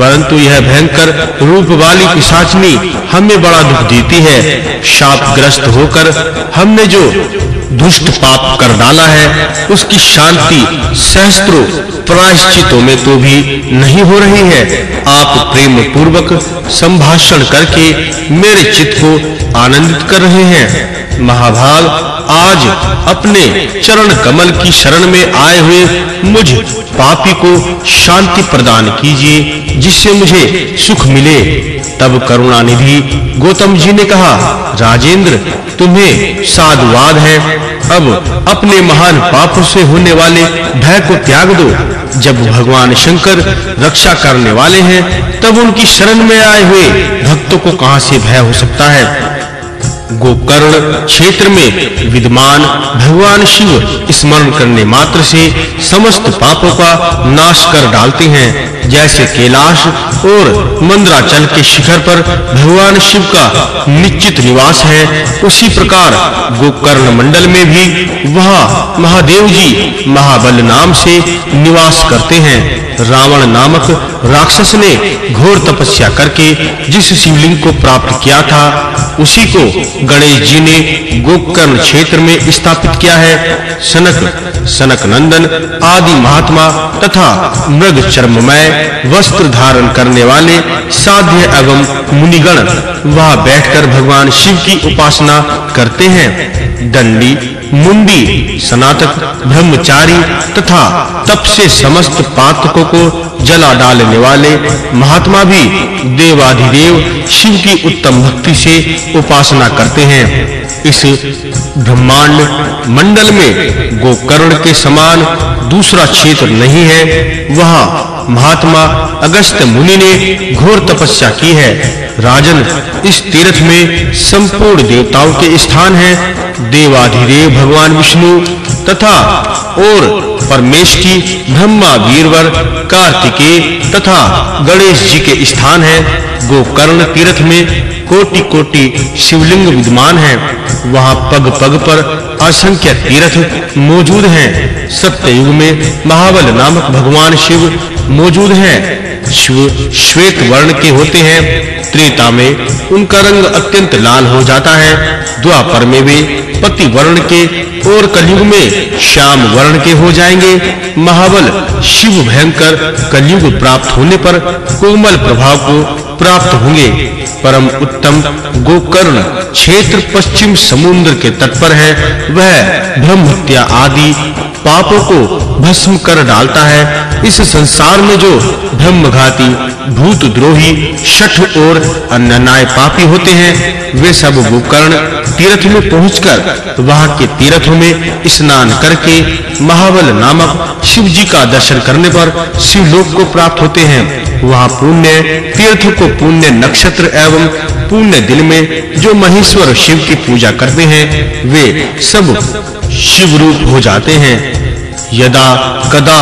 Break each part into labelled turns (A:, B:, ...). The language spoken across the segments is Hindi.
A: परंतु यह भयंकर रूप वाली पिशाचनी हमें बड़ा दुख देती है। शाप ग्रस्त होकर हमने जो दुष्ट पाप कर डाला है, उसकी शांति सहस्त्रों प्रायश्चितों में तो भी नहीं हो रही है। आप प्रेम पूर्वक संभाषण करके मेरे चित्त को आनंदित कर रहे हैं। महाभाग आज अपने चरण कमल की शरण में आए हुए मुझ पापी को शांति प्रदान कीजिए, जिससे मुझे सुख मिले। तब करुणा निधि गौतम जी ने कहा, राजेंद्र, तुम्हें साधुवाद है। अब अपने महान पापों से होने वाले भय को त्याग दो। जब भगवान शंकर रक्षा करने वाले हैं, तब उनकी शरण में आए हुए भक्तों को कहाँ से भय हो सकता है? गोकर्ण क्षेत्र में विद्यमान भगवान शिव स्मरण करने मात्र से समस्त पापों का नाश कर डालते हैं। जैसे कैलाश और मंदराचल के शिखर पर भगवान शिव का निश्चित निवास है, उसी प्रकार गोकर्ण मंडल में भी वहाँ महादेव जी महाबल नाम से निवास करते हैं। रावण नामक राक्षस ने घोर तपस्या करके जिस शिवलिंग को प्राप्त किया था, उसी को गणेश जी ने गोकर्ण क्षेत्र में स्थापित किया है। सनक सनक नंदन आदि महात्मा तथा मृग चर्ममय वस्त्र धारण करने वाले साध्य एवं मुनिगण वहाँ बैठकर भगवान शिव की उपासना करते हैं। दंडी, मुंडी, सनातक, ब्रह्मचारी तथा तप से समस्त पातकों को जला डालने वाले महात्मा भी देवाधिदेव शिव की उत्तम भक्ति से उपासना करते हैं। इस ब्रह्मांड मंडल में गोकर्ण के समान दूसरा क्षेत्र नहीं है। वहाँ महात्मा अगस्त मुनि ने घोर तपस्या की है। राजन इस तीर्थ में संपूर्ण देवताओं के स्थान हैं। देवाधिदेव भगवान विष्णु तथा और परमेश की ब्रह्मा वीरवर कार्तिकेय तथा गणेश जी के स्थान हैं। गोकर्ण तीर्थ में कोटि-कोटि शिवलिंग विद्यमान हैं। वहाँ पग-पग पर असंख्य तीर्थ मौजूद हैं। सत्ययुग में महाबल नामक भगवान शिव मौजूद हैं। शिव श्वेत वर्ण के होते हैं। त्रेता में उनका रंग अत्यंत लाल हो जाता है। द्वापर में वे पति वर्ण के और कलयुग में श्याम वर्ण के हो जाएँगे। महाबल शिव भयंकर कलयुग प्राप्त होने पर कोमल प्रभाव को प्राप्त होंगे। परम उत्तम गोकर्ण क्षेत्र पश्चिम समुद्र के तट पर है। वह ब्रह्म हत्या आदि पापों को भस्म कर डालता है। इस संसार में जो ब्रह्मघाती भूत द्रोही शठ और अन्याय पापी होते हैं। वे सब गोकर्ण तीर्थ में पहुंचकर वहाँ के तीर्थों में स्नान करके महाबल नामक शिव जी का दर्शन करने पर शिवलोक को प्राप्त होते हैं। वहाँ पुण्य, तीर्थ को पुण्य नक्षत्र एवं पुण्य दिन में जो महेश्वर शिव की पूजा करते हैं, वे सब शिव रूप हो जाते हैं। यदा कदा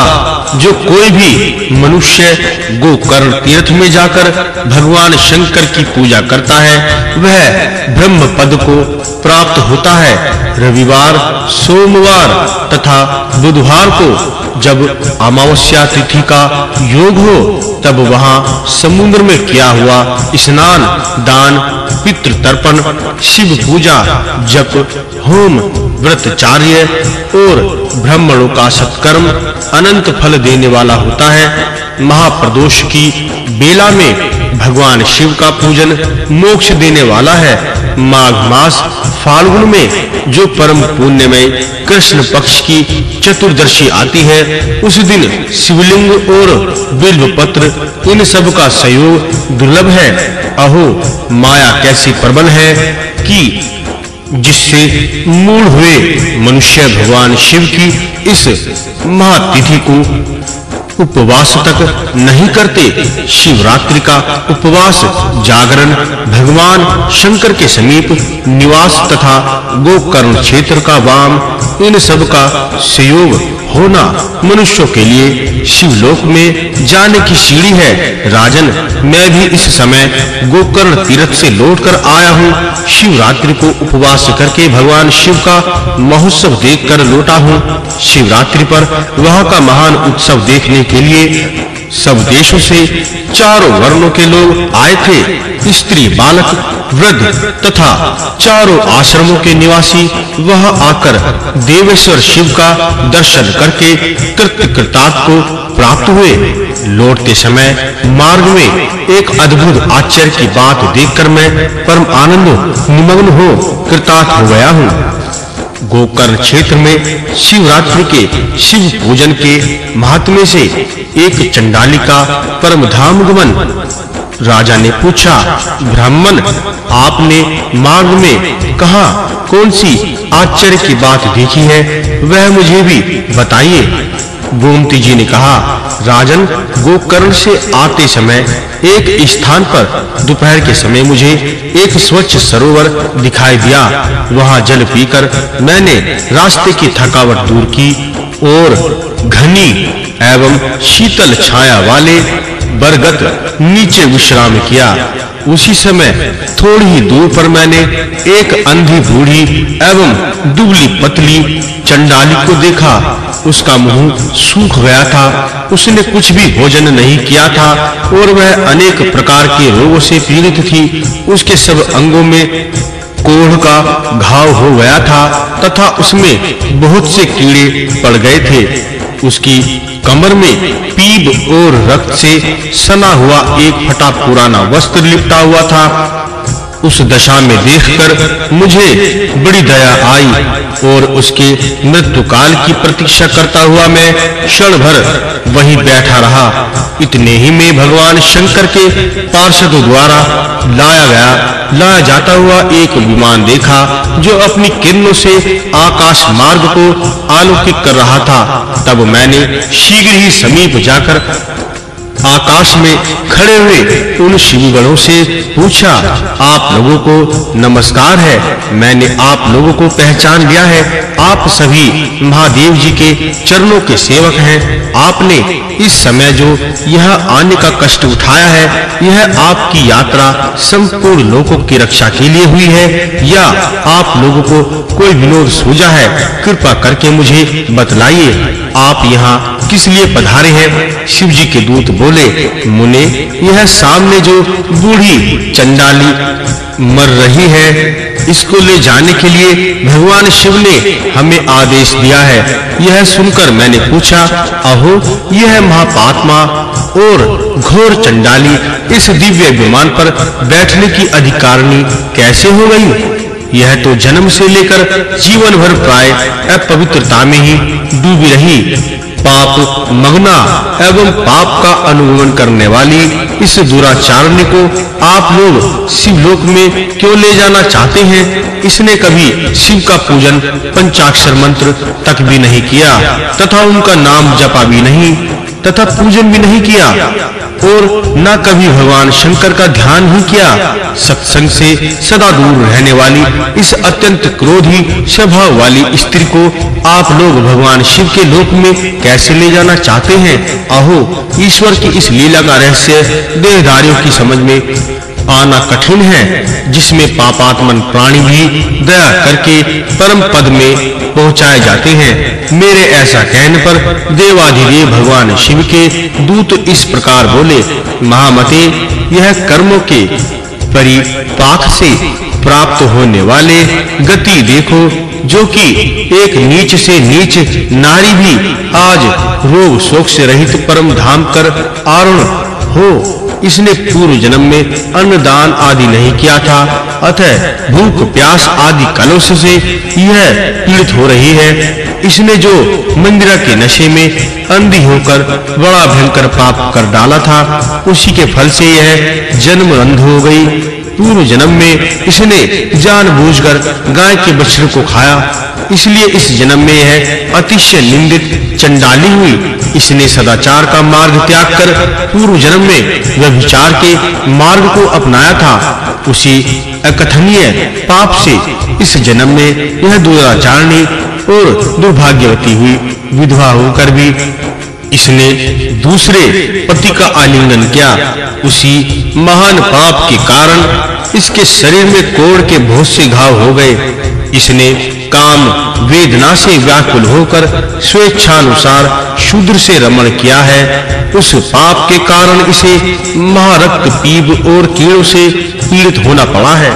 A: जो कोई भी मनुष्य गोकर्ण तीर्थ में जाकर भगवान शंकर की पूजा करता है, वह ब्रह्म पद को प्राप्त होता है। रविवार, सोमवार तथा बुधवार को जब अमावस्या तिथि का योग हो, तब वहाँ समुद्र में किया हुआ स्नान, दान पितृ तर्पण शिव पूजा, जप, होम व्रतचार्य और ब्राह्मणों का सत्कर्म अनंत फल देने वाला होता है। महाप्रदोष की बेला में भगवान शिव का पूजन मोक्ष देने वाला है। माघ मास फाल्गुन में जो परम पुण्य में कृष्ण पक्ष की चतुर्दशी आती है, उस दिन शिवलिंग और बिल्व पत्र इन सब का संयोग दुर्लभ है। अहो, माया कैसी प्रबल है कि जिससे मूल हुए मनुष्य भगवान शिव की इस महातिथि को उपवास तक नहीं करते, शिवरात्रि का उपवास जागरण भगवान शंकर के समीप निवास तथा गोकर्ण क्षेत्र का वाम, इन सब का संयोग होना मनुष्यों के लिए शिवलोक में जाने की सीढ़ी है। राजन, मैं भी इस समय गोकर्ण तीर्थ से लौटकर आया हूँ। शिवरात्रि को उपवास करके भगवान शिव का महोत्सव देखकर लौटा हूँ। शिवरात्रि पर वहाँ का महान उत्सव देखने के लिए सब देशों से चारों वर्णों के लोग आए थे। स्त्री बालक वृद्ध तथा चारों आश्रमों के निवासी वहाँ आकर देवेश्वर शिव का दर्शन करके कृत्य कृतार्थ को प्राप्त हुए। लौटते समय मार्ग में एक अद्भुत आश्चर्य की बात देखकर मैं परम आनंद निमग्न हो कृतार्थ हो गया हूँ। गोकर्ण क्षेत्र में शिवरात्रि के शिव पूजन के महात्म्य से एक चंडालिका परम धाम गमन राजा ने पूछा, ब्राह्मण, आपने मार्ग में कहा, कौन सी आश्चर्य की बात देखी है? वह मुझे भी बताइए। गोमती जी ने कहा, राजन, गोकर्ण से आते समय एक स्थान पर दोपहर के समय मुझे एक स्वच्छ सरोवर दिखाई दिया। वहाँ जल पीकर मैंने रास्ते की थकावट दूर की और घनी एवं शीतल छाया वाले बरगद नीचे विश्राम किया। उसी समय थोड़ी ही दूर पर मैंने एक अंधी बूढ़ी एवं दुबली पतली चंडाली को देखा। उसका मुँह सूख गया था। उसने कुछ भी भोजन नहीं किया था और वह अनेक प्रकार के रोगों से पीड़ित थी। उसके सब अंगों में कोढ़ का घाव हो गया था तथा उसमें बहुत से कीड़े पड़ गए थे। उसकी कमर में पीब और रक्त से सना हुआ एक फटा पुराना वस्त्र लिपटा हुआ था। उस दशा में देखकर मुझे बड़ी दया आई। और उसके मृत्यु काल की प्रतीक्षा करता हुआ मैं क्षण भर वहीं बैठा रहा। इतने ही में भगवान शंकर के पार्षदों द्वारा लाया गया, लाया जाता हुआ एक विमान देखा, जो अपनी किरणों से आकाश मार्ग को आलोकित कर रहा था। तब मैंने शीघ्र ही समीप जाकर आकाश में खड़े हुए उन शिवगणों से पूछा, आप लोगों को नमस्कार है। मैंने आप लोगों को पहचान लिया है। आप सभी महादेव जी के चरणों के सेवक हैं। आपने इस समय जो यह आने का कष्ट उठाया है, यह आपकी यात्रा संपूर्ण लोगों की रक्षा के लिए हुई है। या आप लोगों को कोई विनोद सूझा है, कृपा करके मुझे बतलाइए, आप यहाँ किस लिए पधारे हैं? शिव जी के दूत बोले मुने, यह सामने जो बूढ़ी चंडाली मर रही है, इसको ले जाने के लिए भगवान शिव ने हमें आदेश दिया है। यह सुनकर मैंने पूछा, अहो, यह महापात्मा और घोर चंडाली इस दिव्य विमान पर बैठने की अधिकारिणी कैसे हो गई? यह तो जन्म से लेकर जीवन भर प्राय अपवित्रता में ही डूबी रही। पाप मगना एवं पाप का अनुगमन करने वाली इस दुराचारणी को आप लोग शिवलोक में क्यों ले जाना चाहते हैं? इसने कभी शिव का पूजन पंचाक्षर मंत्र तक भी नहीं किया, तथा उनका नाम जपा भी नहीं, तथा पूजन भी नहीं किया। और न कभी भगवान शंकर का ध्यान ही किया। सत्संग से सदा दूर रहने वाली इस अत्यंत क्रोधी स्वभाव वाली स्त्री को आप लोग भगवान शिव के लोक में कैसे ले जाना चाहते हैं? अहो ईश्वर की इस लीला का रहस्य देहधारियों की समझ में आना कठिन है, जिसमें पापात्मन प्राणी भी दया करके परम पद में पहुँचाए जाते हैं। मेरे ऐसा कहने पर देवाधिदेव भगवान शिव के दूत इस प्रकार बोले, महामते, यह कर्मों के परिपाक से प्राप्त होने वाले गति देखो, जो कि एक नीच से नीच नारी भी आज रोग शोक से रहित परम धाम कर आरुण हो इसने पूर्व जन्म में अन्नदान आदि नहीं किया था। अतः भूख, प्यास आदि कलुष से यह पीड़ित हो रही है। इसने जो मंदिरा के नशे में अंधी होकर बड़ा भयंकर पाप कर डाला था, उसी के फल से यह जन्म अंध हो गई। पूर्व जन्म में इसने जानबूझकर गाय के बछड़े को खाया इसलिए इस जन्म में यह अतिशय निंदित, चंडाली हुई। इसने सदाचार का मार्ग त्याग कर पूर्व जन्म में व्यभिचार के मार्ग को अपनाया था। उसी अकथनीय पाप से इस जन्म में यह दुराचारणी और दुर्भाग्यवती हुई विधवा होकर भी इसने दूसरे पति का आलिंगन किया। उसी महान पाप के कारण इसके शरीर में कोड़ के बहुत से घाव हो गए। इसने काम वेदना से व्याकुल होकर स्वेच्छानुसार शूद्र से रमण किया है। उस पाप के कारण इसे महारक्त पीब और कीड़ों से पीड़ित होना पड़ा है।